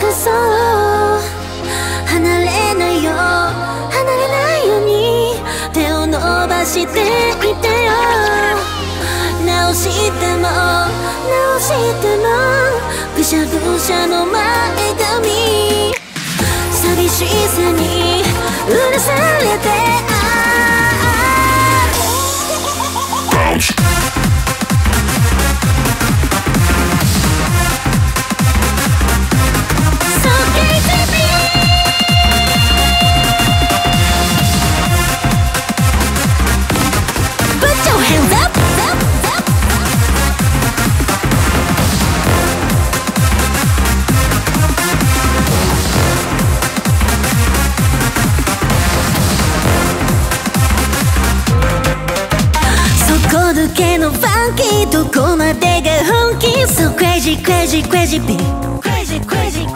かそう離れないよ離れないように手を伸ばしていてよ。直しても直してもぐしゃぐしゃの前髪寂しさにうなされてどこまでが本気 So crazy crazy crazy crazy crazy beat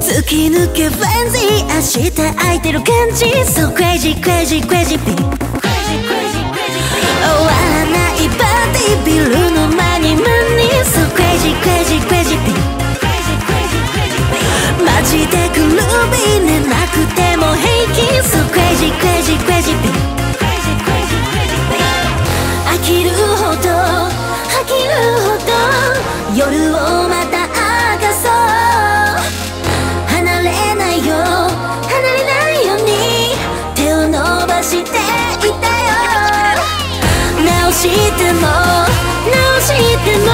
突き抜けフレンジー明日空いてる感じ So crazy crazy crazy beat Crazy crazy crazy beat 夜をまた明かそう離れないよ離れないように手を伸ばしていたよ。直しても。直しても。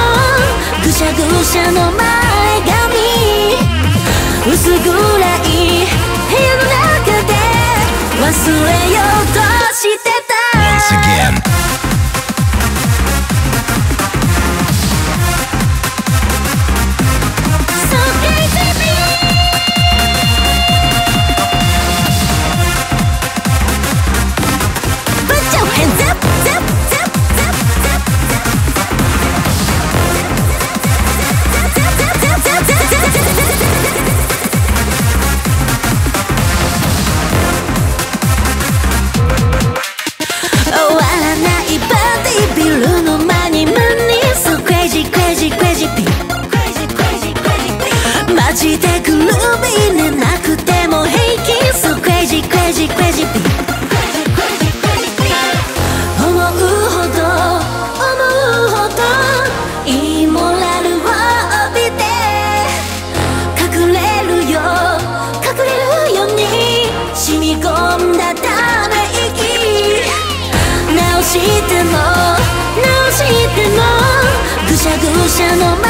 ぐしゃぐしゃの前髪。薄暗い部屋の中で忘れようとして。マジでグルービー寝なくても平気 So crazy crazy crazy beat 思うほど思うほどいいモラルを帯びて隠れるよ隠れるように染み込んだため息直しても直してもぐしゃぐしゃの前